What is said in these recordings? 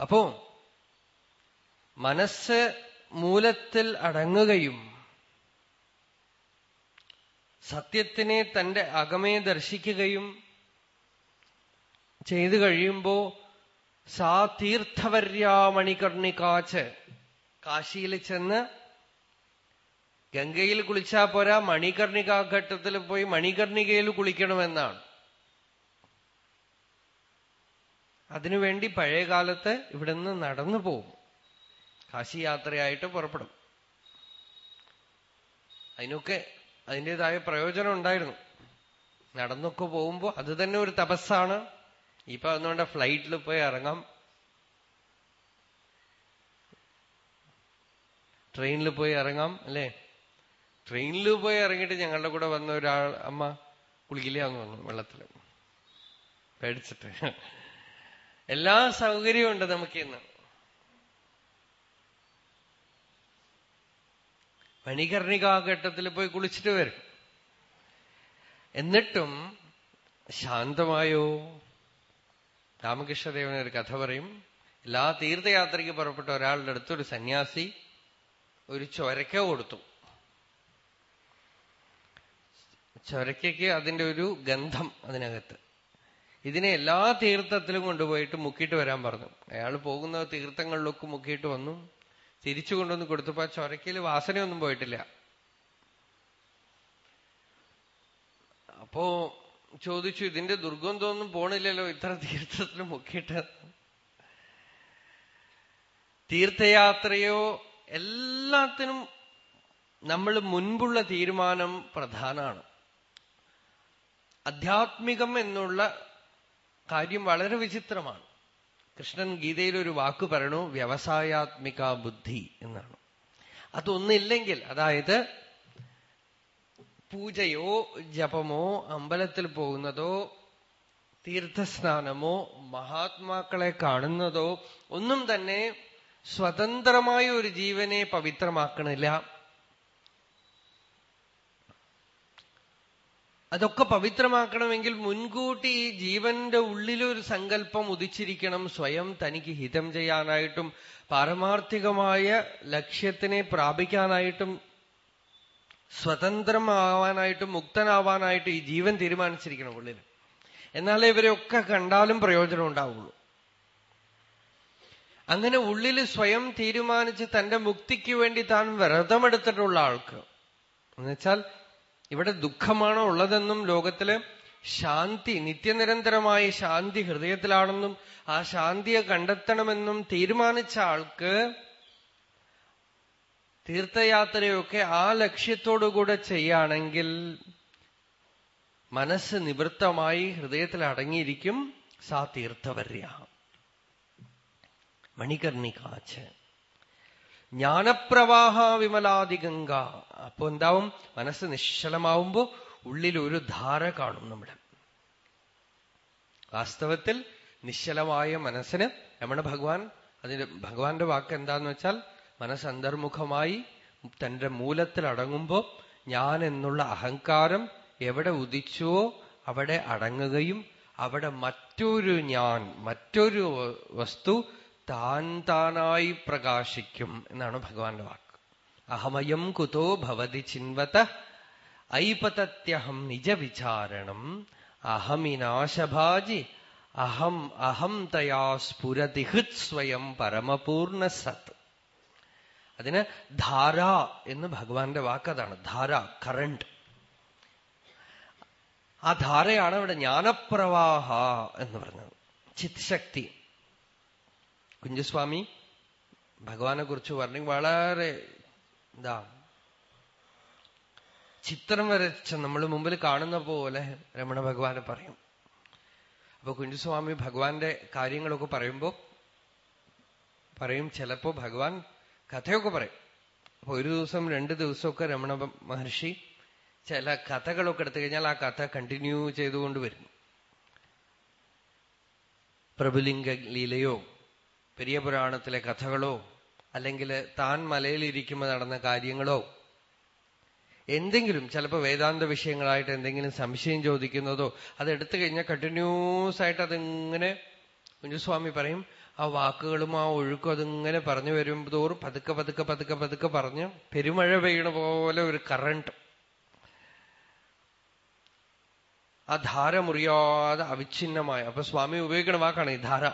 അപ്പോ മനസ്സ് മൂലത്തിൽ അടങ്ങുകയും സത്യത്തിനെ തന്റെ അകമേ ദർശിക്കുകയും ചെയ്തു കഴിയുമ്പോ സാ തീർത്ഥവര്യാമണികർണികാച്ച് കാശിയിൽ ചെന്ന് ഗംഗയിൽ കുളിച്ചാ പോരാ മണികർണികാഘട്ടത്തിൽ പോയി മണികർണികയിൽ കുളിക്കണമെന്നാണ്. അതിനുവേണ്ടി പഴയ കാലത്ത് ഇവിടുന്ന് നടന്നു പോകും. കാശി യാത്രയായിട്ട് പുറപ്പെടും. അതിനൊക്കെ അതിന്റെതായ പ്രയോജനം ഉണ്ടായിരുന്നു. നടന്നൊക്കെ പോകുമ്പോൾ അത് തന്നെ ഒരു തപസ്സാണ്. ഇപ്പൊ അതുകൊണ്ട് ഫ്ലൈറ്റിൽ പോയി ഇറങ്ങാം. ട്രെയിനിൽ പോയി ഇറങ്ങാം അല്ലേ? ട്രെയിനിൽ പോയി ഇറങ്ങിയിട്ട് ഞങ്ങളുടെ കൂടെ വന്ന ഒരാൾ അമ്മ കുളിക്കില്ലാന്ന് പറഞ്ഞു വെള്ളത്തിൽ പേടിച്ചിട്ട്. എല്ലാ സൗകര്യവും ഉണ്ട് നമുക്ക് ഇന്ന് മണികർണികാഘട്ടത്തിൽ പോയി കുളിച്ചിട്ട് വരും. എന്നിട്ടും ശാന്തമായോ? രാമകൃഷ്ണദേവൻ ഒരു കഥ പറയും. എല്ലാ തീർത്ഥയാത്രയ്ക്ക് പുറപ്പെട്ട ഒരാളുടെ അടുത്ത് ഒരു സന്യാസി ഒരു ചൊരക്ക കൊടുത്തു. ചൊരക്കയ്ക്ക് അതിന്റെ ഒരു ഗന്ധം അതിനകത്ത്. ഇതിനെ എല്ലാ തീർത്ഥത്തിലും കൊണ്ടുപോയിട്ട് മുക്കിയിട്ട് വരാൻ പറഞ്ഞു. അയാൾ പോകുന്ന തീർത്ഥങ്ങളിലൊക്കെ മുക്കിയിട്ട് വന്നു. തിരിച്ചു കൊണ്ടുവന്ന് കൊടുത്തപ്പോ ചൊരക്കയിൽ വാസനയൊന്നും പോയിട്ടില്ല. അപ്പോ ചോദിച്ചു ഇതിന്റെ ദുർഗന്ധമൊന്നും പോണില്ലല്ലോ ഇത്ര തീർത്ഥത്തിൽ മുക്കിയിട്ട്. തീർത്ഥയാത്രയോ എല്ലാത്തിനും നമ്മൾ മുൻപുള്ള തീരുമാനം പ്രധാനമാണ്. അധ്യാത്മികം എന്നുള്ള കാര്യം വളരെ വിചിത്രമാണ്. കൃഷ്ണൻ ഗീതയിൽ ഒരു വാക്ക് പറയണു വ്യവസായാത്മിക ബുദ്ധി എന്നാണ്. അതൊന്നില്ലെങ്കിൽ അതായത് പൂജയോ ജപമോ അമ്പലത്തിൽ പോകുന്നതോ തീർത്ഥസ്നാനമോ മഹാത്മാക്കളെ കാണുന്നതോ ഒന്നും തന്നെ സ്വതന്ത്രമായ ഒരു ജീവനെ പവിത്രമാക്കണില്ല. അതൊക്കെ പവിത്രമാക്കണമെങ്കിൽ മുൻകൂട്ടി ജീവന്റെ ഉള്ളിലൊരു സങ്കല്പം ഉദിച്ചിരിക്കണം. സ്വയം തനിക്ക് ഹിതം ചെയ്യാനായിട്ടും പാരമാർത്ഥികമായ ലക്ഷ്യത്തിനെ പ്രാപിക്കാനായിട്ടും സ്വതന്ത്രമാവാനായിട്ടും മുക്തനാവാനായിട്ടും ഈ ജീവൻ തീരുമാനിച്ചിരിക്കണം ഉള്ളിൽ എന്നാലേ ഇവരെയൊക്കെ കണ്ടാലും പ്രയോജനം ഉണ്ടാവുള്ളൂ. അങ്ങനെ ഉള്ളിൽ സ്വയം തീരുമാനിച്ച് തന്റെ മുക്തിക്ക് വേണ്ടി താൻ വ്രതമെടുത്തിട്ടുള്ള ആൾക്ക് എന്നുവെച്ചാൽ ഇവിടെ ദുഃഖമാണോ ഉള്ളതെന്നും ലോകത്തിലെ ശാന്തി നിത്യനിരന്തരമായ ശാന്തി ഹൃദയത്തിലാണെന്നും ആ ശാന്തിയെ കണ്ടെത്തണമെന്നും തീരുമാനിച്ച ആൾക്ക് തീർത്ഥയാത്രയൊക്കെ ആ ലക്ഷ്യത്തോടുകൂടെ ചെയ്യുകയാണെങ്കിൽ മനസ്സ് നിവൃത്തമായി ഹൃദയത്തിൽ അടങ്ങിയിരിക്കും സാ തീർത്ഥവര്യ മണികർണികാച്ച് ജ്ഞാനപ്രവാഹ വിമലാദിഗംഗ അപ്പൊ എന്താവും? മനസ്സ് നിശ്ചലമാവുമ്പോ ഉള്ളിൽ ഒരു ധാര കാണും നമ്മുടെ. വാസ്തവത്തിൽ നിശ്ചലമായ മനസ്സിന് രമണ ഭഗവാൻ അതിന്റെ ഭഗവാന്റെ വാക്ക് എന്താന്ന് വെച്ചാൽ മനസ്സ് അന്തർമുഖമായി തന്റെ മൂലത്തിൽ അടങ്ങുമ്പോ ഞാൻ എന്നുള്ള അഹങ്കാരം എവിടെ ഉദിച്ചുവോ അവിടെ അടങ്ങുകയും അവിടെ മറ്റൊരു ഞാൻ മറ്റൊരു വസ്തു താൻ താനായി പ്രകാശിക്കും എന്നാണ് ഭഗവാന്റെ വാക്ക്. അഹമയം കുതോ ഭവതി ചിൻവത ഐപതത്യഹം നിജവിചാരണം അഹമിനാശഭാജി അഹം അഹം തയാ സ്ഫുരതി ഹൃത് സ്വയം പരമപൂർണ സത്. അതിന് ധാര എന്ന് ഭഗവാന്റെ വാക്കതാണ്. ധാര കറണ്ട്. ആ ധാരയാണ് ഇവിടെ ജ്ഞാനപ്രവാഹ എന്ന് പറഞ്ഞത്. ചിത് ശക്തി. കുഞ്ചസ്വാമി ഭഗവാനെ കുറിച്ച് പറഞ്ഞു വളരെ എന്താ ചിത്രം വരച്ച നമ്മൾ മുമ്പിൽ കാണുന്ന പോലെ രമണ ഭഗവാനെ പറയും. അപ്പൊ കുഞ്ചുസ്വാമി ഭഗവാന്റെ കാര്യങ്ങളൊക്കെ പറയുമ്പോ പറയും ചിലപ്പോ ഭഗവാൻ കഥയൊക്കെ പറയും. അപ്പൊ ഒരു ദിവസം രണ്ട് ദിവസമൊക്കെ രമണ മഹർഷി ചില കഥകളൊക്കെ എടുത്തു കഴിഞ്ഞാൽ ആ കഥ കണ്ടിന്യൂ ചെയ്തുകൊണ്ട് വരും. പ്രഭുലിംഗ ലീലയോ പെരിയ പുരാണത്തിലെ കഥകളോ അല്ലെങ്കിൽ താൻ മലയിലിരിക്കുമ്പോൾ നടന്ന കാര്യങ്ങളോ. എന്തെങ്കിലും ചിലപ്പോൾ വേദാന്ത വിഷയങ്ങളായിട്ട് എന്തെങ്കിലും സംശയം ചോദിക്കുന്നതോ അത് എടുത്തു കഴിഞ്ഞാൽ കണ്ടിന്യൂസ് ആയിട്ട് അതിങ്ങനെ കുഞ്ചുസ്വാമി പറയും ആ വാക്കുകളും ആ ഒഴുക്കും അതിങ്ങനെ പറഞ്ഞു വരുമ്പോഴോറും പതുക്കെ പതുക്കെ പതുക്കെ പതുക്കെ പറഞ്ഞ് പെരുമഴ പെയ്യണ പോലെ ഒരു കറണ്ട് ആ ധാര മുറിയാതെ അവിഛിന്നമായ അപ്പൊ സ്വാമി ഉപയോഗിക്കണ വാക്കാണ് ഈ ധാര.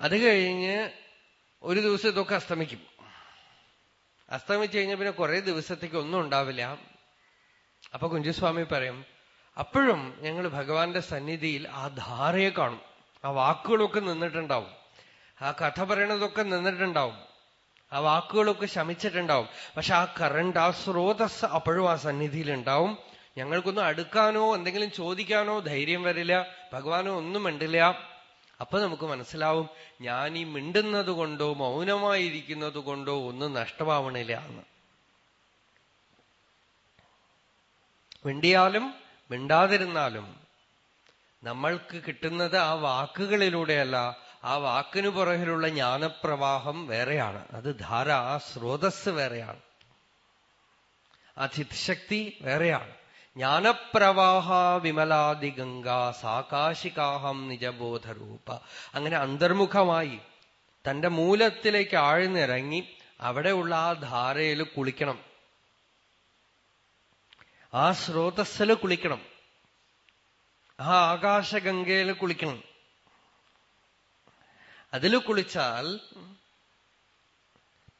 അത് കഴിഞ്ഞ് ഒരു ദിവസം ഇതൊക്കെ അസ്തമിക്കും. അസ്തമിച്ചു കഴിഞ്ഞാൽ പിന്നെ കുറെ ദിവസത്തേക്ക് ഒന്നും ഉണ്ടാവില്ല. അപ്പൊ കുഞ്ചുസ്വാമി പറയും അപ്പോഴും ഞങ്ങൾ ഭഗവാന്റെ സന്നിധിയിൽ ആ ധാരയെ കാണും. ആ വാക്കുകളൊക്കെ നിന്നിട്ടുണ്ടാവും. ആ കഥ പറയണതൊക്കെ നിന്നിട്ടുണ്ടാവും. ആ വാക്കുകളൊക്കെ ശമിച്ചിട്ടുണ്ടാവും. പക്ഷെ ആ കറണ്ട് ആ സ്രോതസ് അപ്പോഴും ആ സന്നിധിയിൽ ഉണ്ടാവും ഞങ്ങൾക്കൊന്നും അടുക്കാനോ എന്തെങ്കിലും ചോദിക്കാനോ ധൈര്യം വരില്ല. ഭഗവാനോ ഒന്നും മിണ്ടില്ല. അപ്പൊ നമുക്ക് മനസ്സിലാവും ഞാൻ ഈ മിണ്ടുന്നത് കൊണ്ടോ മൗനമായിരിക്കുന്നത് കൊണ്ടോ ഒന്നും നഷ്ടമാവണില്ല എന്ന്. മിണ്ടിയാലും മിണ്ടാതിരുന്നാലും നമ്മൾക്ക് കിട്ടുന്നത് ആ വാക്കുകളിലൂടെയല്ല ആ വാക്കിനു പുറകിലുള്ള ജ്ഞാനപ്രവാഹം വേറെയാണ്. അത് ധാര ആ സ്രോതസ് വേറെയാണ്. ആ ചിത്ശക്തി വേറെയാണ്. ജ്ഞാനപ്രവാഹ വിമലാദി ഗംഗ സാകാശികാഹം നിജബോധരൂപ. അങ്ങനെ അന്തർമുഖമായി തന്റെ മൂലത്തിലേക്ക് ആഴ്ന്നിറങ്ങി അവിടെയുള്ള ആ ധാരയിൽ കുളിക്കണം. ആ സ്രോതസ്സിൽ കുളിക്കണം. ആ ആകാശഗംഗയിൽ കുളിക്കണം. അതിൽ കുളിച്ചാൽ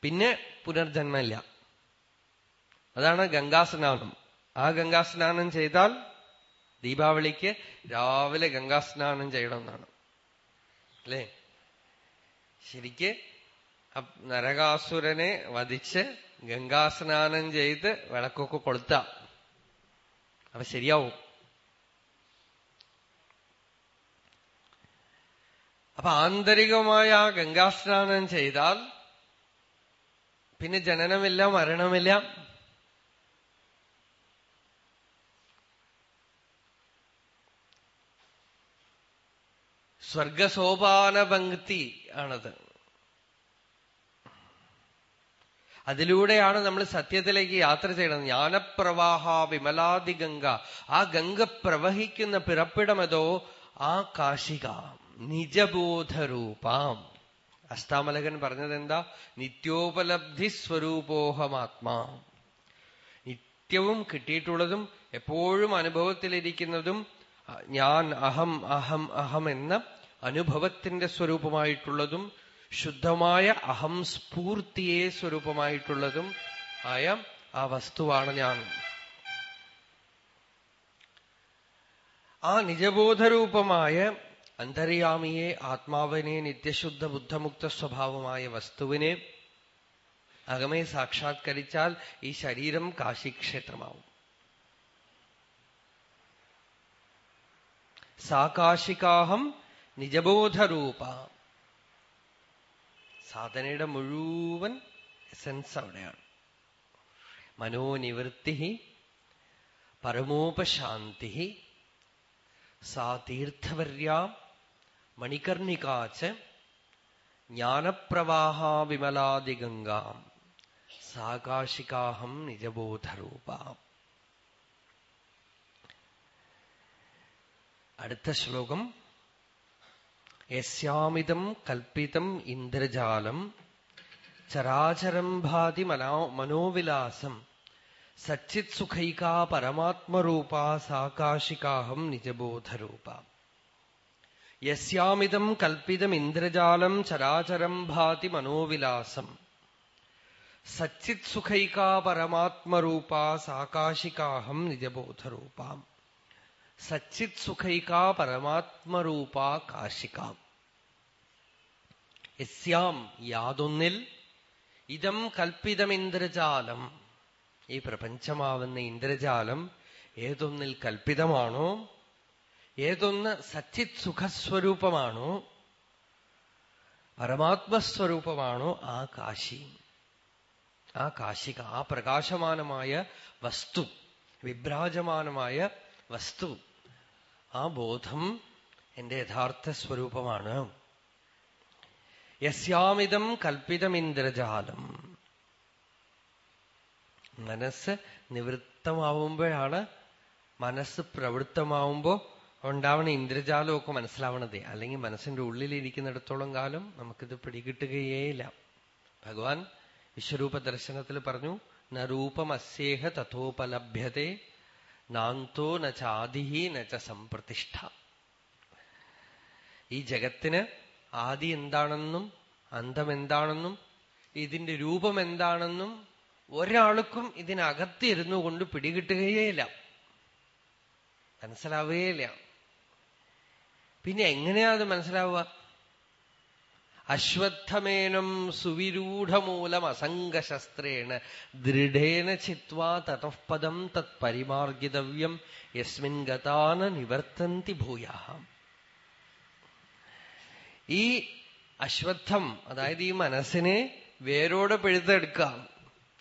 പിന്നെ പുനർജന്മമില്ല. അതാണ് ഗംഗാസ്നാനം ആ ഗംഗാസ്നാനം ചെയ്താൽ ദീപാവലിക്ക് രാവിലെ ഗംഗാസ്നാനം ചെയ്യണം എന്നാണ്. അല്ലേ? ശരിക്ക് നരകാസുരനെ വധിച്ച് ഗംഗാസ്നാനം ചെയ്ത് വിളക്കൊക്കെ കൊളുത്ത. അപ്പൊ ശരിയാവും. അപ്പൊ ആന്തരികമായ ആ ഗംഗാസ്നാനം ചെയ്താൽ പിന്നെ ജനനമില്ല മരണമില്ല. സ്വർഗസോപാന പങ്ക്തി ആണത്. അതിലൂടെയാണ് നമ്മൾ സത്യത്തിലേക്ക് യാത്ര ചെയ്യുന്നത് ജ്ഞാനപ്രവാഹ വിമലാദി ഗംഗ ആ ഗംഗ പ്രവഹിക്കുന്ന പിറപ്പിടമതോ ആ കാശിക നിജബോധരൂപാം. അഷ്ടാമലകൻ പറഞ്ഞത് എന്താ നിത്യോപലബ്ധി സ്വരൂപോഹമാത്മാ. നിത്യവും കിട്ടിയിട്ടുള്ളതും എപ്പോഴും അനുഭവത്തിലിരിക്കുന്നതും ഞാൻ അഹം അഹം അഹം എന്ന അനുഭവത്തിന്റെ സ്വരൂപമായിട്ടുള്ളതും ശുദ്ധമായ അഹം സ്ഫൂർത്തിയെ സ്വരൂപമായിട്ടുള്ളതും ആയ ആ വസ്തുവാണ് ഞാൻ. ആ നിജബോധരൂപമായ അന്തര്യാമിയെ ആത്മാവിനെ നിത്യശുദ്ധ ബുദ്ധമുക്ത സ്വഭാവമായ വസ്തുവിനെ അകമേ സാക്ഷാത്കരിച്ചാൽ ഈ ശരീരം കാശിക്ഷേത്രമാവും. സാകാശികാഹം നിജബോധരൂപ. സാധനയുടെ മുഴുവൻ എസൻസ് അവിടെയാണ്. മനോനിവൃത്തി പരമോപശാന്തി സാ തീർത്ഥവർയാ മണികർണികാച്ച് ജ്ഞാനപ്രവാഹ വിമലാദിഗംഗാം സാകാശികാഹം നിജബോധരൂപ. അടുത്ത ശ്ലോകം യസ്യാമിതം കൽപ്പിതം ഇന്ദ്രജാലം ചരാചരം ഭാതി മനോവിലാസം സച്ചിത് സുഖൈകാ പരമാത്മരൂപ സാകാശികാഹം നിജബോധരൂപ. യസ്യാമിതം കൽപ്പിതം ഇന്ദ്രജാലം ചരാചരം ഭാതി മനോവിലാസം സച്ചിത് സുഖൈകാ പരമാത്മരൂപ സാകാശികാഹം നിജബോധരൂപാം. സച്ചിത് സുഖൈകാ പരമാത്മരൂപ കാശികാം. യസ്യാം യാതൊന്നിൽ ഇതം കൽപ്പിതം ഇന്ദ്രജാലം ഈ പ്രപഞ്ചമാവുന്ന ഇന്ദ്രജാലം ഏതൊന്നിൽ കൽപ്പിതമാണോ ഏതൊന്ന് സച്ചിത് സുഖസ്വരൂപമാണോ പരമാത്മസ്വരൂപമാണോ ആ കാശി. ആ കാശിക ആ പ്രകാശമാനമായ വസ്തു വിഭ്രാജമാനമായ വസ്തു. ആ ബോധം എന്റെ യഥാർത്ഥ സ്വരൂപമാണ്. യസ്യാമിതം കൽപ്പിതമിന്ദ്രജാലം. മനസ്സ് നിവൃത്തമാവുമ്പോഴാണ് മനസ്സ് പ്രവൃത്തമാവുമ്പോ ഉണ്ടാവണ ഇന്ദ്രജാലമൊക്കെ മനസ്സിലാവണതേ. അല്ലെങ്കിൽ മനസ്സിന്റെ ഉള്ളിലിരിക്കുന്നിടത്തോളം കാലം നമുക്കിത് പിടികിട്ടുകയേയില്ല. ഭഗവാൻ വിശ്വരൂപ ദർശനത്തിൽ പറഞ്ഞു നരൂപമസ്യേഹ തഥോപലഭ്യതേ നാന്തോ ന ചാദിഹി സംപ്രതിഷ്ഠ. ഈ ജഗത്തിന് ആദി എന്താണെന്നും അന്തം എന്താണെന്നും ഇതിന്റെ രൂപം എന്താണെന്നും ഒരാൾക്കും ഇതിനകത്തിരുന്നു കൊണ്ട് പിടികിട്ടുകയേയില്ല. മനസ്സിലാവുകയില്ല പിന്നെ എങ്ങനെയാ അത് മനസ്സിലാവുക? അശ്വത്ഥമേനം സുവിരൂഢമൂലം അസംഗശസ്ത്രേണ ദൃഢേന ചിത്വാ തതഃപദം തത് പരിമാർഗിതവ്യം യസ്മിൻ ഗതാന നിവർത്തന്തി ഭൂയാഹം. ഈ അശ്വത്ഥം അതായത് ഈ മനസ്സിനെ വേരോടെ പിഴുതെടുക്കാം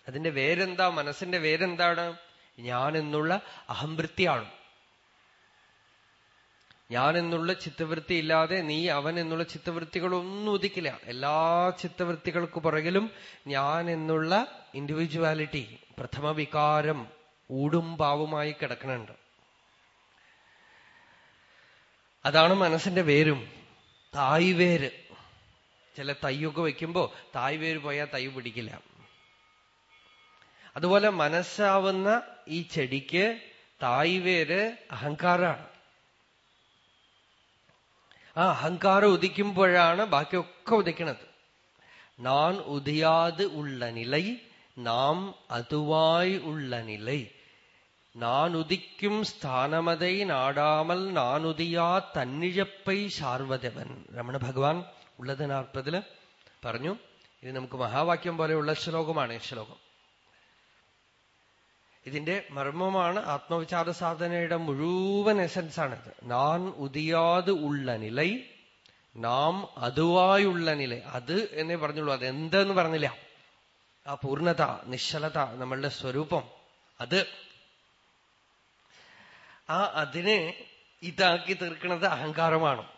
അതിന്റെ വേരെന്താ? മനസ്സിന്റെ വേരെന്താണ്? ഞാൻ എന്നുള്ള അഹംവൃത്തിയാണ്. ഞാൻ എന്നുള്ള ചിത്തവൃത്തി ഇല്ലാതെ നീ അവൻ എന്നുള്ള ചിത്തവൃത്തികളൊന്നും ഉദിക്കില്ല. എല്ലാ ചിത്തവൃത്തികൾക്ക് പുറകിലും ഞാൻ എന്നുള്ള ഇൻഡിവിജ്വാലിറ്റി പ്രഥമ വികാരം ഊടും പാവുമായി കിടക്കണുണ്ട് അതാണ് മനസ്സിന്റെ വേരും. തായ് വേര് ചില തയ്യൊക്കെ വെക്കുമ്പോ തായ് വേര് പോയാൽ തൈ പിടിക്കില്ല. അതുപോലെ മനസ്സാവുന്ന ഈ ചെടിക്ക് തായ് വേര് അഹങ്കാരാണ്. ആ അഹങ്കാരം ഉദിക്കുമ്പോഴാണ് ബാക്കിയൊക്കെ ഉദിക്കണത് நான் உதியாது உள்ள நிலை நாம் அதுவாய் உள்ள நிலை நான் உதிக்கும் ஸ்தானமதை நாடாமல் நான் உதியா തന്നിഴപ്പൈ ശാർവതവൻ രമണ ഭഗവാൻ ഉള്ളത് നാൽപ്പതില് പറഞ്ഞു ഇത് നമുക്ക് മഹാവാക്യം പോലെയുള്ള ശ്ലോകമാണ് ഈ ശ്ലോകം ഇതിന്റെ മർമ്മമാണ് ആത്മവിചാര സാധനയുടെ മുഴുവൻ എസൻസ് ആണിത്. നാൻ ഉദിയാത് ഉള്ള നിലൈ നാം അതുവായുള്ള നില. അത് എന്നേ പറഞ്ഞുള്ളൂ. അത് എന്തെന്ന് പറഞ്ഞില്ല. ആ പൂർണത നിശ്ചലത നമ്മളുടെ സ്വരൂപം. അത് ആ അതിനെ ഇതാക്കി തീർക്കുന്നത് അഹങ്കാരമാണ്.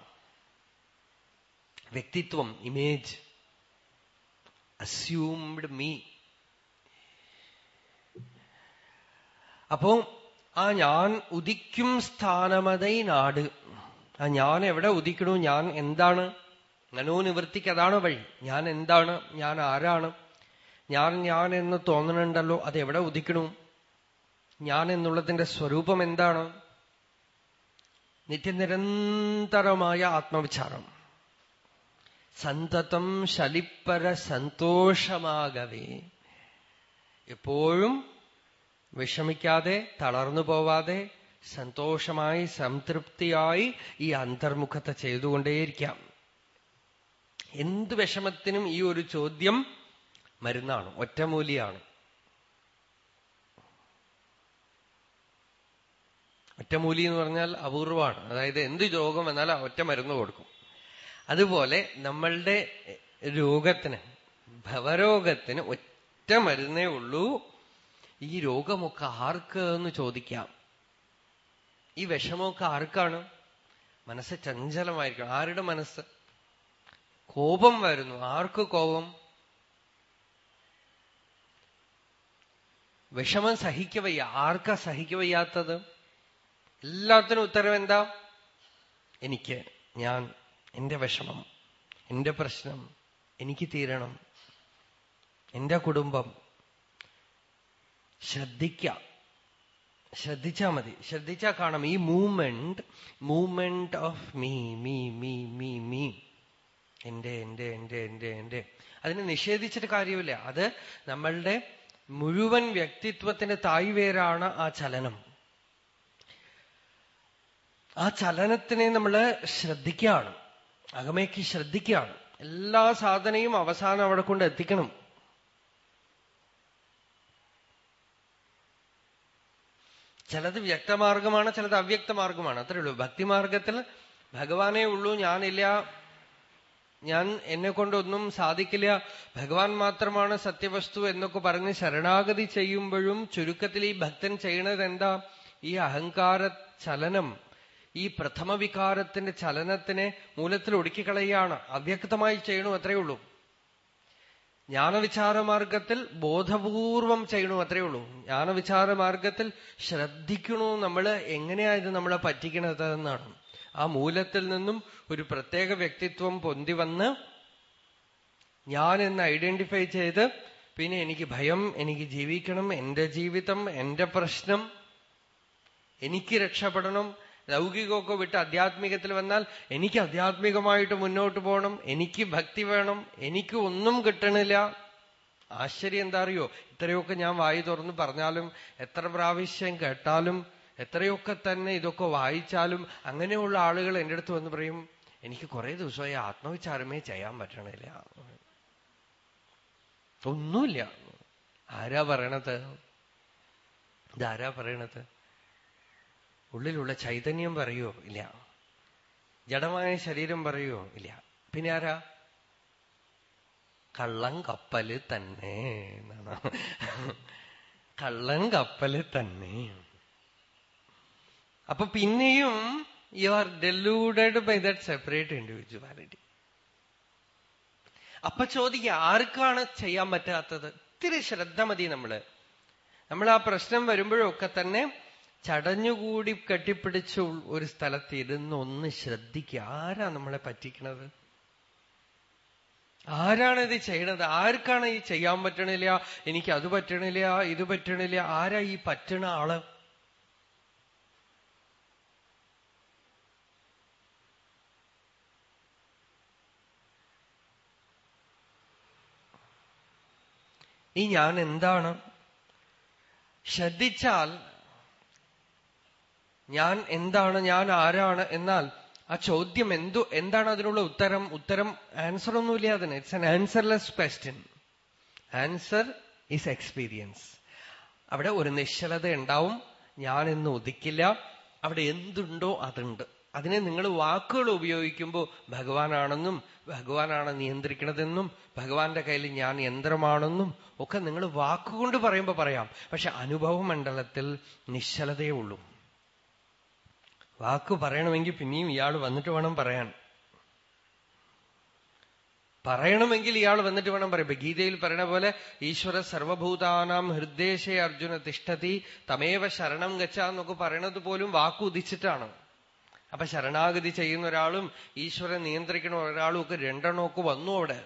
വ്യക്തിത്വം ഇമേജ് അസ്യൂംഡ് മീ അപ്പോ ആ ഞാൻ ഉദിക്കും സ്ഥാനമതൈ നാട്. ആ ഞാൻ എവിടെ ഉദിക്കണു? ഞാൻ എന്താണ്? മനോനിവൃത്തിക്ക് അതാണ് വഴി. ഞാൻ എന്താണ്? ഞാൻ ആരാണ്? ഞാൻ ഞാൻ എന്ന് തോന്നണുണ്ടല്ലോ അത് എവിടെ ഉദിക്കണു? ഞാൻ എന്നുള്ളതിന്റെ സ്വരൂപം എന്താണ്? നിത്യനിരന്തരമായ ആത്മവിചാരം. സന്തതം ശലിപ്പര സന്തോഷമാകവേ. എപ്പോഴും വിഷമിക്കാതെ തളർന്നു പോവാതെ സന്തോഷമായി സംതൃപ്തിയായി ഈ അന്തർമുഖത്തെ ചെയ്തുകൊണ്ടേയിരിക്കാം. എന്ത് വിഷമത്തിനും ഈ ഒരു ചോദ്യം മരുന്നാണ് ഒറ്റമൂലിയാണ്. ഒറ്റമൂലി എന്ന് പറഞ്ഞാൽ അപൂർവമാണ്. അതായത് എന്ത് രോഗം വന്നാലും ഒറ്റ മരുന്ന് കൊടുക്കും. അതുപോലെ നമ്മളുടെ രോഗത്തിന് ഭവരോഗത്തിന് ഒറ്റ മരുന്നേ ഉള്ളൂ. ഈ രോഗമൊക്കെ ആർക്ക് എന്ന് ചോദിക്കാം. ഈ വിഷമമൊക്കെ ആർക്കാണ്? മനസ്സ് ചഞ്ചലമായിരിക്കണം. ആരുടെ മനസ്സ്? കോപം വരുന്നു. ആർക്ക് കോപം? വിഷമം സഹിക്കവയ്യ. ആർക്കാ സഹിക്കവയ്യാത്തത്? എല്ലാത്തിനും ഉത്തരം എന്താ? എനിക്ക് ഞാൻ എന്റെ വിഷമം എന്റെ പ്രശ്നം എനിക്ക് തീരണം. എന്റെ കുടുംബം ശ്രദ്ധിക്കാം. ശ്രദ്ധിച്ചാ മതി. ശ്രദ്ധിച്ചാ കാണാം. ഈ movement movement of me me me me me എന്റെ എന്റെ എന്റെ എന്റെ എന്റെ അതിനെ നിഷേധിച്ചിട്ട് കാര്യമില്ല. അത് നമ്മളുടെ മുഴുവൻ വ്യക്തിത്വത്തിന്റെ തായ്വേരാണ് ആ ചലനം. ആ ചലനത്തിനെ നമ്മൾ ശ്രദ്ധിക്കുകയാണ് അകമേക്ക് ശ്രദ്ധിക്കുകയാണ് എല്ലാ സാധനയും അവസാനം അവിടെ കൊണ്ട് എത്തിക്കണം. ചിലത് വ്യക്തമാർഗമാണ് ചിലത് അവ്യക്തമാർഗമാണ്. അത്രേ ഉള്ളൂ. ഭക്തിമാർഗത്തിൽ ഭഗവാനേ ഉള്ളൂ ഞാനില്ല ഞാൻ എന്നെ കൊണ്ടൊന്നും സാധിക്കില്ല ഭഗവാൻ മാത്രമാണ് സത്യവസ്തു എന്നൊക്കെ പറഞ്ഞ് ശരണാഗതി ചെയ്യുമ്പോഴും ചുരുക്കത്തിൽ ഈ ഭക്തൻ ചെയ്യണത് എന്താ? ഈ അഹങ്കാര ചലനം ഈ പ്രഥമ വികാരത്തിന്റെ ചലനത്തിനെ മൂലത്തിൽ ഒടുക്കിക്കളയാണ് അവ്യക്തമായി ചെയ്യണു അത്രയേ ഉള്ളൂ. ജ്ഞാനവിചാര മാർഗത്തിൽ ബോധപൂർവം ചെയ്യണു? അത്രയേ ഉള്ളൂ. ജ്ഞാനവിചാരമാർഗത്തിൽ ശ്രദ്ധിക്കണു? നമ്മൾ എങ്ങനെയാ ഇത് നമ്മളെ പറ്റിക്കണത് എന്നാണ് ആ മൂലത്തിൽ നിന്നും ഒരു പ്രത്യേക വ്യക്തിത്വം പൊന്തി വന്ന് ഞാൻ എന്ന് ഐഡന്റിഫൈ ചെയ്ത് പിന്നെ എനിക്ക് ഭയം എനിക്ക് ജീവിക്കണം എന്റെ ജീവിതം എന്റെ പ്രശ്നം എനിക്ക് രക്ഷപ്പെടണം ലൗകികമൊക്കെ വിട്ട് ആധ്യാത്മികത്തിൽ വന്നാൽ എനിക്ക് ആധ്യാത്മികമായിട്ട് മുന്നോട്ട് പോകണം എനിക്ക് ഭക്തി വേണം എനിക്ക് ഒന്നും കിട്ടണില്ല. ആശ്ചര്യം എന്താ അറിയോ? ഇത്രയൊക്കെ ഞാൻ വായി തുറന്ന് പറഞ്ഞാലും എത്ര പ്രാവശ്യം കേട്ടാലും എത്രയൊക്കെ തന്നെ ഇതൊക്കെ വായിച്ചാലും അങ്ങനെയുള്ള ആളുകൾ എന്റെ അടുത്ത് വന്ന് പറയും എനിക്ക് കുറെ ദിവസമായി ആത്മവിചാരമേ ചെയ്യാൻ പറ്റണില്ല. ഒന്നുമില്ല. ആരാ പറയണത്? ഇതാരാ പറയണത്? ഉള്ളിലുള്ള ചൈതന്യം പറയോ? ഇല്ല. ജഡമായ ശരീരം പറയോ? ഇല്ല. പിന്നെ ആരാ? കള്ളൻ കപ്പൽ തന്നെ. കള്ളൻ കപ്പൽ തന്നെ. അപ്പൊ പിന്നെയും you are deluded by that separate individuality അപ്പൊ ചോദിക്കുക ആർക്കാണ് ചെയ്യാൻ പറ്റാത്തത്? ഇത്തിരി ശ്രദ്ധ മതി നമ്മൾ. നമ്മൾ ആ പ്രശ്നം വരുമ്പോഴൊക്കെ തന്നെ ചടഞ്ഞുകൂടി കെട്ടിപ്പിടിച്ച ഒരു സ്ഥലത്ത് ഇരുന്ന് ഒന്ന് ശ്രദ്ധിക്കുക. ആരാ നമ്മളെ പറ്റിക്കണത്? ആരാണ് ഇത് ചെയ്യണത്? ആർക്കാണ് ഈ ചെയ്യാൻ പറ്റണില്ല? എനിക്ക് അത് പറ്റണില്ല ഇത് പറ്റണില്ല. ആരാ ഈ പറ്റണ ആൾ? ഈ ഞാൻ എന്താണ്? ശ്രദ്ധിച്ചാൽ ഞാൻ എന്താണ് ഞാൻ ആരാണ് എന്നാൽ ആ ചോദ്യം എന്തു എന്താണ് അതിനുള്ള ഉത്തരം? ഉത്തരം ആൻസർ ഒന്നുമില്ല അതിന്. It's an answerless question answer is experience അവിടെ ഒരു നിശ്ചലത ഉണ്ടാവും. ഞാൻ എന്ന് ഒതുക്കില്ല അവിടെ എന്തുണ്ടോ അതുണ്ട്. അതിനെ നിങ്ങൾ വാക്കുകൾ ഉപയോഗിക്കുമ്പോൾ ഭഗവാനാണെന്നും ഭഗവാനാണ് നിയന്ത്രിക്കണതെന്നും ഭഗവാന്റെ കയ്യിൽ ഞാൻ യന്ത്രമാണെന്നും ഒക്കെ നിങ്ങൾ വാക്കുകൊണ്ട് പറയുമ്പോൾ പറയാം. പക്ഷെ അനുഭവ മണ്ഡലത്തിൽ നിശ്ചലതയേ ഉള്ളൂ. വാക്ക് പറയണമെങ്കിൽ പിന്നെയും ഇയാൾ വന്നിട്ട് വേണം പറയാൻ. പറയണമെങ്കിൽ ഇയാൾ വന്നിട്ട് വേണം പറയാം ഗീതയിൽ പറയണ പോലെ ഈശ്വര സർവഭൂതാനാം ഹൃദ്ദേശേ അർജുന തിഷ്ഠതി തമേവ ശരണം ഗച്ച എന്നൊക്കെ പറയണത് പോലും വാക്കുദിച്ചിട്ടാണ് അപ്പൊ ശരണാഗതി ചെയ്യുന്ന ഒരാളും ഈശ്വരൻ നിയന്ത്രിക്കുന്ന ഒരാളും ഒക്കെ രണ്ടെണ്ണമൊക്കെ വന്നു അവിടെ.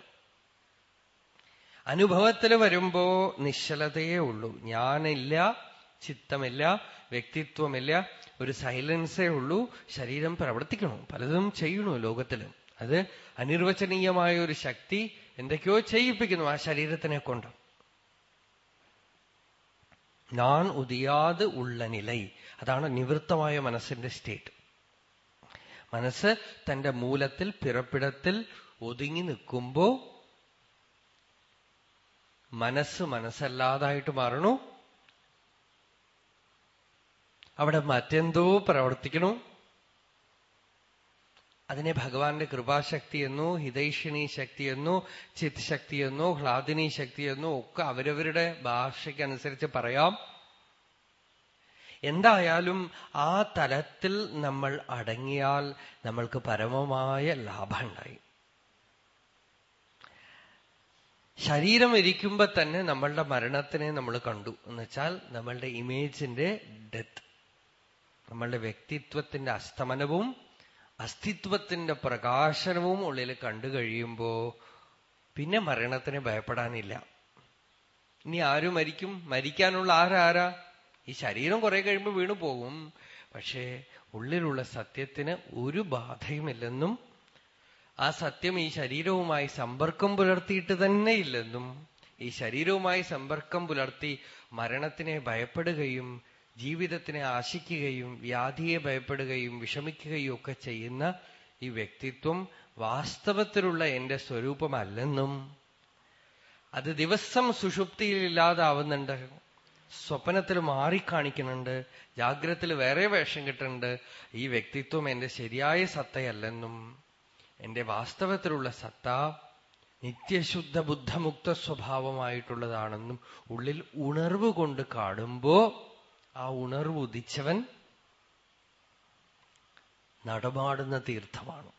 അനുഭവത്തിൽ വരുമ്പോ നിശ്ചലതയേ ഉള്ളൂ. ഞാനില്ല ചിത്തമില്ല വ്യക്തിത്വമില്ല ഒരു സൈലൻസേ ഉള്ളൂ. ശരീരം പ്രവർത്തിക്കണം. പലതും ചെയ്യണു ലോകത്തിൽ അത് അനിർവചനീയമായ ഒരു ശക്തി എന്തൊക്കെയോ ചെയ്യിപ്പിക്കുന്നു ആ ശരീരത്തിനെ കൊണ്ട്. ഞാൻ ഉദിയാതെ ഉള്ള നിലൈ. അതാണ് നിവൃത്തമായ മനസ്സിന്റെ സ്റ്റേറ്റ് മനസ്സ് തന്റെ മൂലത്തിൽ പിറപ്പിടത്തിൽ ഒതുങ്ങി നിൽക്കുമ്പോ മനസ്സ് മനസ്സല്ലാതായിട്ട് മാറണു. അവിടെ മറ്റെന്തോ പ്രവർത്തിക്കണു. അതിനെ ഭഗവാന്റെ കൃപാശക്തി എന്നോ ഹിതൈഷിണി ശക്തി എന്നോ ചിത് ശക്തി എന്നോ ഹ്ലാദിനി ശക്തി എന്നോ ഒക്കെ അവരവരുടെ ഭാഷയ്ക്കനുസരിച്ച് പറയാം. എന്തായാലും ആ തലത്തിൽ നമ്മൾ അടങ്ങിയാൽ നമ്മൾക്ക് പരമമായ ലാഭമുണ്ടായി. ശരീരം ഇരിക്കുമ്പോ തന്നെ നമ്മളുടെ മരണത്തിനെ നമ്മൾ കണ്ടു. എന്നുവെച്ചാൽ നമ്മളുടെ ഇമേജിന്റെ ഡെത്ത് നമ്മളുടെ വ്യക്തിത്വത്തിന്റെ അസ്തമനവും അസ്തിത്വത്തിന്റെ പ്രകാശനവും ഉള്ളിൽ കണ്ടു കഴിയുമ്പോ പിന്നെ മരണത്തിന് ഭയപ്പെടാനില്ല. ഇനി ആരും മരിക്കും? മരിക്കാനുള്ള ആരാരാ? ഈ ശരീരം കുറെ കഴിയുമ്പോൾ വീണു പോകും. പക്ഷേ ഉള്ളിലുള്ള സത്യത്തിന് ഒരു ബാധയുമില്ലെന്നും ആ സത്യം ഈ ശരീരവുമായി സമ്പർക്കം പുലർത്തിയിട്ട് തന്നെ ഇല്ലെന്നും ഈ ശരീരവുമായി സമ്പർക്കം പുലർത്തി മരണത്തിനെ ഭയപ്പെടുകയും ജീവിതത്തിനെ ആശിക്കുകയും വ്യാധിയെ ഭയപ്പെടുകയും വിഷമിക്കുകയും ഒക്കെ ചെയ്യുന്ന ഈ വ്യക്തിത്വം വാസ്തവത്തിലുള്ള എന്റെ സ്വരൂപമല്ലെന്നും അത് ദിവസം സുഷുപ്തിയിൽ ഇല്ലാതാവുന്നുണ്ട് സ്വപ്നത്തിൽ മാറിക്കാണിക്കുന്നുണ്ട് ജാഗ്രത്തിൽ വേറെ വേഷം കിട്ടുന്നുണ്ട് ഈ വ്യക്തിത്വം എന്റെ ശരിയായ സത്തയല്ലെന്നും എന്റെ വാസ്തവത്തിലുള്ള സത്ത നിത്യശുദ്ധ ബുദ്ധമുക്ത സ്വഭാവമായിട്ടുള്ളതാണെന്നും ഉള്ളിൽ ഉണർവ് കൊണ്ട് കാണുമ്പോ ആ ഉണർവ് ഉദിച്ചവൻ നടപാടുന്ന തീർത്ഥമാണ്.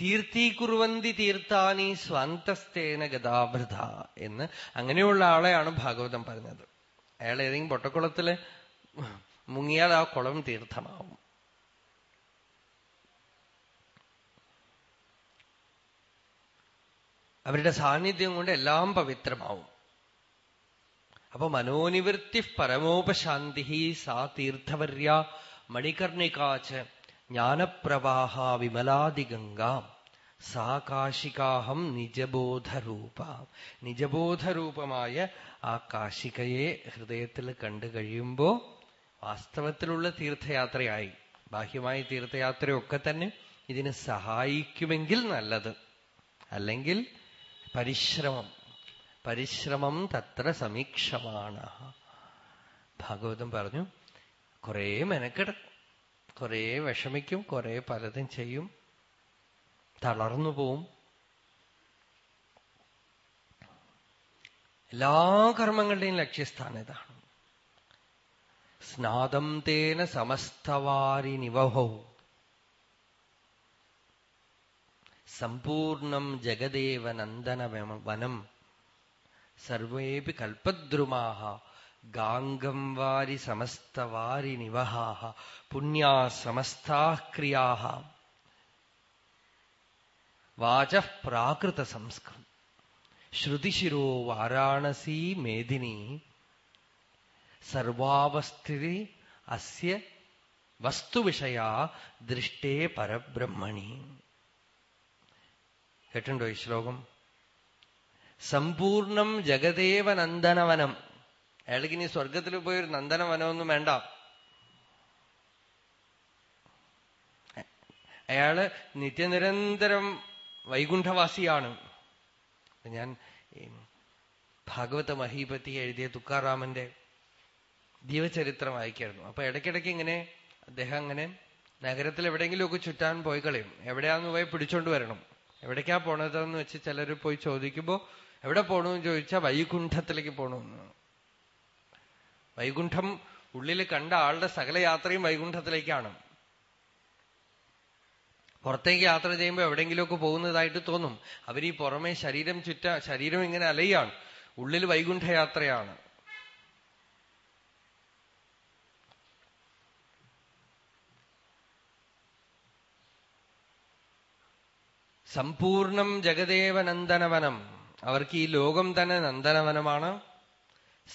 തീർത്ഥീകുറുവന്തി തീർത്ഥാനി സ്വാന്തസ്തേന ഗതാഭൃത എന്ന് അങ്ങനെയുള്ള ആളെയാണ് ഭാഗവതം പറഞ്ഞത്. അയാൾ ഏതെങ്കിലും പൊട്ടക്കുളത്തിൽ മുങ്ങിയാൽ ആ കുളം തീർത്ഥമാവും. അവരുടെ സാന്നിധ്യം കൊണ്ട് എല്ലാം പവിത്രമാവും. അപ്പൊ മനോനിവൃത്തി പരമോപശാന്തി സാ തീർത്ഥവര്യ മണികർണികാച്ച് ജ്ഞാനപ്രവാഹ വിമലാദിഗംഗ സാ കാശികാഹം നിജബോധരൂപ. നിജബോധരൂപമായ ആ കാശികയെ ഹൃദയത്തിൽ കണ്ടു കഴിയുമ്പോ വാസ്തവത്തിലുള്ള തീർത്ഥയാത്രയായി. ബാഹ്യമായ തീർത്ഥയാത്രയൊക്കെ തന്നെ ഇതിന് സഹായിക്കുമെങ്കിൽ നല്ലത്. അല്ലെങ്കിൽ പരിശ്രമം. പരിശ്രമം തത്ര സമീക്ഷമാണ്. ഭാഗവതം പറഞ്ഞു കുറേ മെനക്കെടുക്കും കുറേ വിഷമിക്കും കുറേ പലതും ചെയ്യും തളർന്നു പോവും. എല്ലാ കർമ്മങ്ങളുടെയും ലക്ഷ്യസ്ഥാനം ഇതാണ്. സ്നാദം തേന സമസ്തവാരി നിവഹവും സമ്പൂർണം ജഗദേവനന്ദന വനം. സർവേപി കൽപ്പദ്രുമാഹ. ഗാംഗം വാരി സമസ്തവാരി നിവഹാഹ. പുണ്യാ സമസ്താ ക്രിയാഹ. വാച പ്രാകൃത സംസ്കൃതം ശ്രുതിശിരോ വാരാണസി മേദിനി സർവാവസ്ഥിതി അസ്യ വസ്തുവിഷയാ ദൃഷ്ടേ പരബ്രഹ്മണി. കേട്ടുണ്ടോ ഈ ശ്ലോകം? സമ്പൂർണം ജഗദേവ നന്ദനവനം അയാൾക്ക് ഇനി സ്വർഗത്തിൽ പോയി ഒരു നന്ദനവനമൊന്നും വേണ്ട. അയാൾ നിത്യനിരന്തരം വൈകുണ്ഠവാസിയാണ്. ഞാൻ ഭാഗവത മഹീപതി എഴുതിയ തുക്കാറാമന്റെ ജീവചരിത്രം വായിക്കായിരുന്നു. അപ്പൊ ഇടയ്ക്കിടയ്ക്ക് ഇങ്ങനെ അദ്ദേഹം അങ്ങനെ നഗരത്തിൽ എവിടെയെങ്കിലുമൊക്കെ ചുറ്റാൻ പോയി കളയും. എവിടെയാന്ന് പോയി പിടിച്ചോണ്ട് വരണം. എവിടേക്കാ പോണതെന്ന് വെച്ച് ചിലർ പോയി ചോദിക്കുമ്പോ എവിടെ പോണെന്ന് ചോദിച്ചാൽ വൈകുണ്ഠത്തിലേക്ക് പോണമെന്ന് വൈകുണ്ഠം ഉള്ളിൽ കണ്ട ആളുടെ സകല യാത്രയും വൈകുണ്ഠത്തിലേക്കാണ്. പുറത്തേക്ക് യാത്ര ചെയ്യുമ്പോൾ എവിടെയെങ്കിലുമൊക്കെ പോകുന്നതായിട്ട് തോന്നും. അവർ ഈ പുറമെ ശരീരം ചുറ്റ ശരീരം ഇങ്ങനെ അലയാണ്. ഉള്ളിൽ വൈകുണ്ഠ യാത്രയാണ് സമ്പൂർണം ജഗദേവ നന്ദനവനം അവർക്ക് ഈ ലോകം തന്നെ നന്ദനവനമാണ്.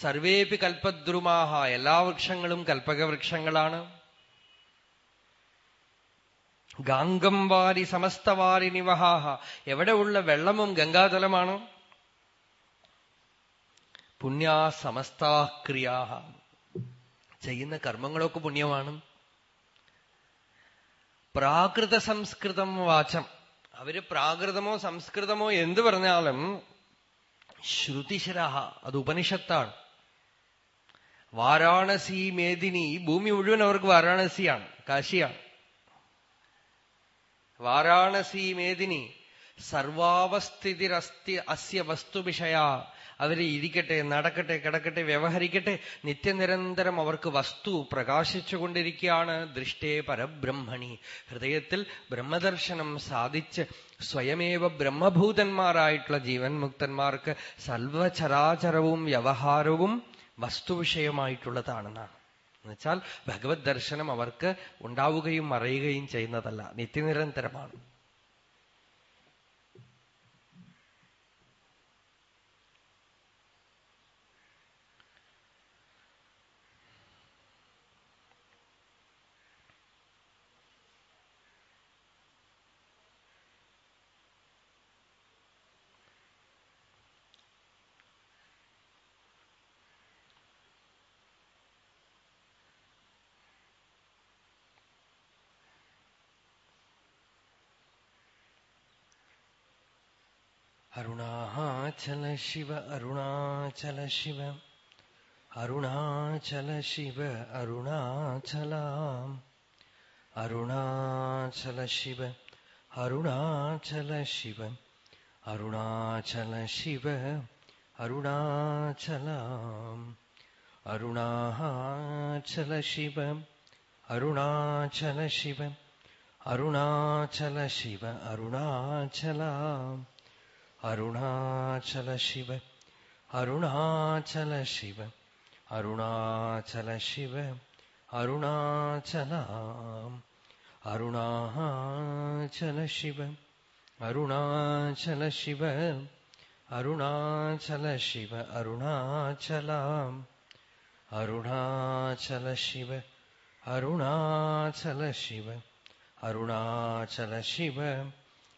സർവേപി കൽപ്പദ്രുമാഹ എല്ലാ വൃക്ഷങ്ങളും കൽപ്പകവൃക്ഷങ്ങളാണ്. ഗാംഗം വാരി സമസ്തവാരി നിവഹാഹ എവിടെ ഉള്ള വെള്ളമും ഗംഗാജലമാണ് പുണ്യാ സമസ്താക്രിയാഹ ചെയ്യുന്ന കർമ്മങ്ങളൊക്കെ പുണ്യമാണ്. പ്രാകൃത സംസ്കൃതം വാചം. അവർ പ്രാകൃതമോ സംസ്കൃതമോ എന്ത് പറഞ്ഞാലും ശ്രുതിശരഹ അത് ഉപനിഷത്താണ്. വാരാണസി മേദിനി ഭൂമി മുഴുവൻ അവർക്ക് വാരാണസിയാണ് കാശിയാണ്. വാരാണസി മേദിനി സർവാവസ്ഥിതിരസ്തി അസ്യ വസ്തുവിഷയ. അവർ ഇരിക്കട്ടെ നടക്കട്ടെ കിടക്കട്ടെ വ്യവഹരിക്കട്ടെ. നിത്യനിരന്തരം അവർക്ക് വസ്തു പ്രകാശിച്ചുകൊണ്ടിരിക്കുകയാണ്. ദൃഷ്ടേ പരബ്രഹ്മണി. ഹൃദയത്തിൽ ബ്രഹ്മദർശനം സാധിച്ച് സ്വയമേവ ബ്രഹ്മഭൂതന്മാരായിട്ടുള്ള ജീവൻ മുക്തന്മാർക്ക് സർവചരാചരവും വ്യവഹാരവും വസ്തുവിഷയമായിട്ടുള്ളതാണെന്നാണ്. എന്നുവെച്ചാൽ ഭഗവത് ദർശനം അവർക്ക് ഉണ്ടാവുകയും മറയുകയും ചെയ്യുന്നതല്ല. നിത്യനിരന്തരമാണ്. அருணாச்சல சிவ அருணாச்சல சிவ அருணாச்சல சிவ அருணாச்சலாம் அருணாச்சல சிவ அருணாச்சல சிவ அருணாச்சல சிவ அருணாச்சலாம் அருணாச்சல சிவ அருணாச்சல சிவ அருணாச்சல சிவ அருணாச்சலாம் अरुणाचल शिव अरुणाचल शिव अरुणाचल शिव अरुणाचलाम् अरुणा चल शिव अरुणाचल शिव अरुणाचल शिव अरुणाचलाम् अरुणाचल शिव अरुणाचल शिव अरुणाचल शिव